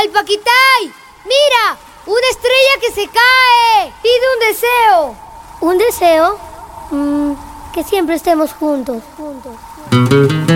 ¡Alpaquitay! ¡Mira! ¡Una estrella que se cae! ¡Pide un deseo! ¿Un deseo? Mm, que siempre estemos juntos, juntos.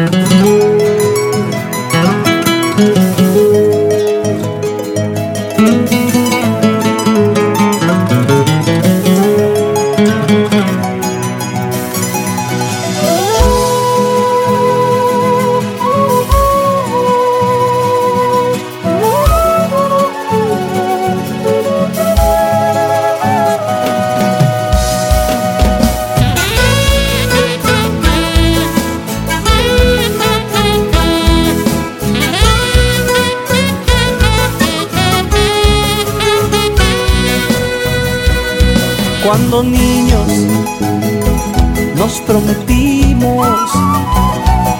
Cuando niños nos prometimos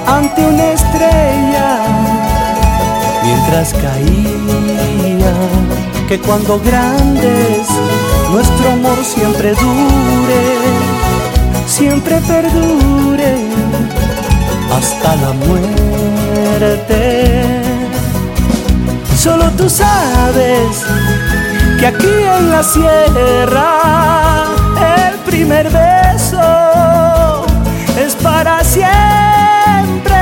ante una estrella mientras caía que cuando grandes nuestro amor siempre dure, siempre perdure hasta la muerte. Solo tú sabes que aquí en la sierra el primer beso es para siempre,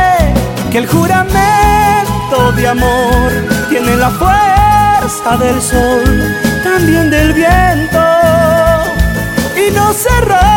que el juramento de amor tiene la fuerza del sol, también del viento y no se rompe.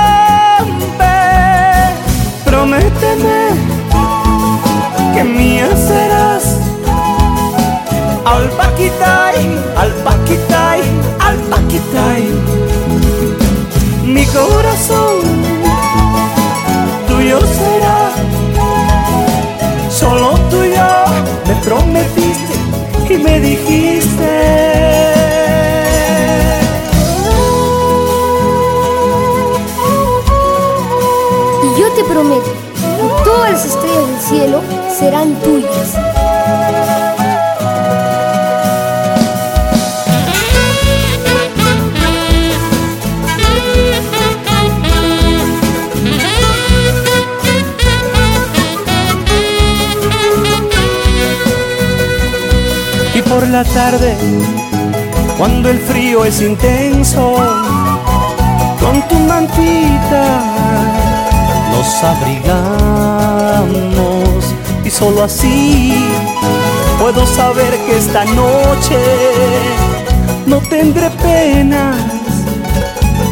Prometo que todas las estrellas del cielo serán tuyas. Y por la tarde, cuando el frío es intenso, con tu mantita nos abrigamos y solo así puedo saber que esta noche no tendré penas,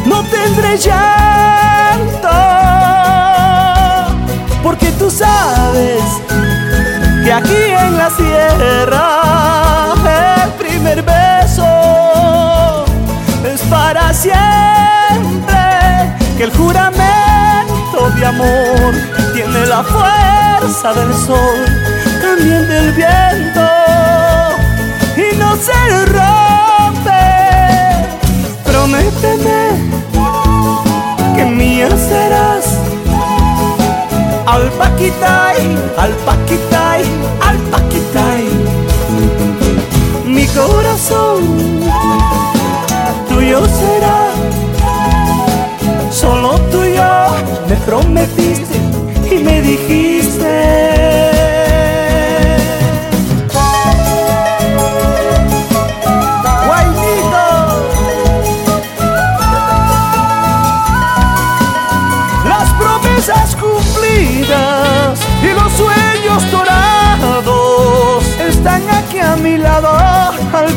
no tendré llanto, porque tú sabes que aquí en la sierra el primer beso es para siempre, que el juramento de amor tiene la fuerza del sol, también del viento y no se rompe. Prométeme que mía serás al paquitay, al paquitay,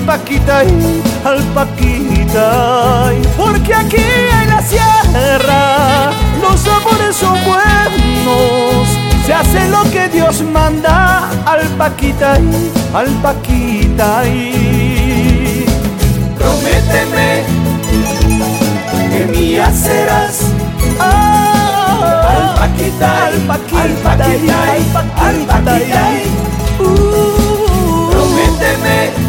paquitay, al paquitay, porque aquí en la sierra los amores son buenos, se hace lo que Dios manda, al paquitay, al paquitay. Prométeme que mía serás. Al paquitay, al paquitay, al paquitay. Prométeme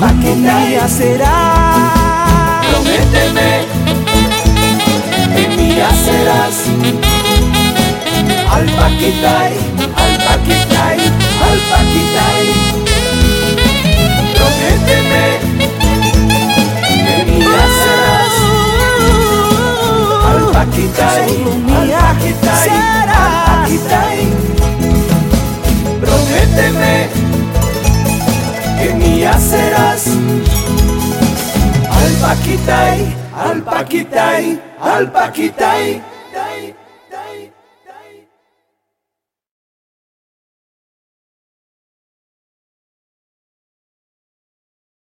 Pa' será. Prométeme que mía serás. Al paquitay, al paquitay, al paquitay. Prométeme que mía serás. Al paquitay, al paquitay, al paquitay. Prométeme que mía serás. Alpakitai, alpakitai, alpakitai.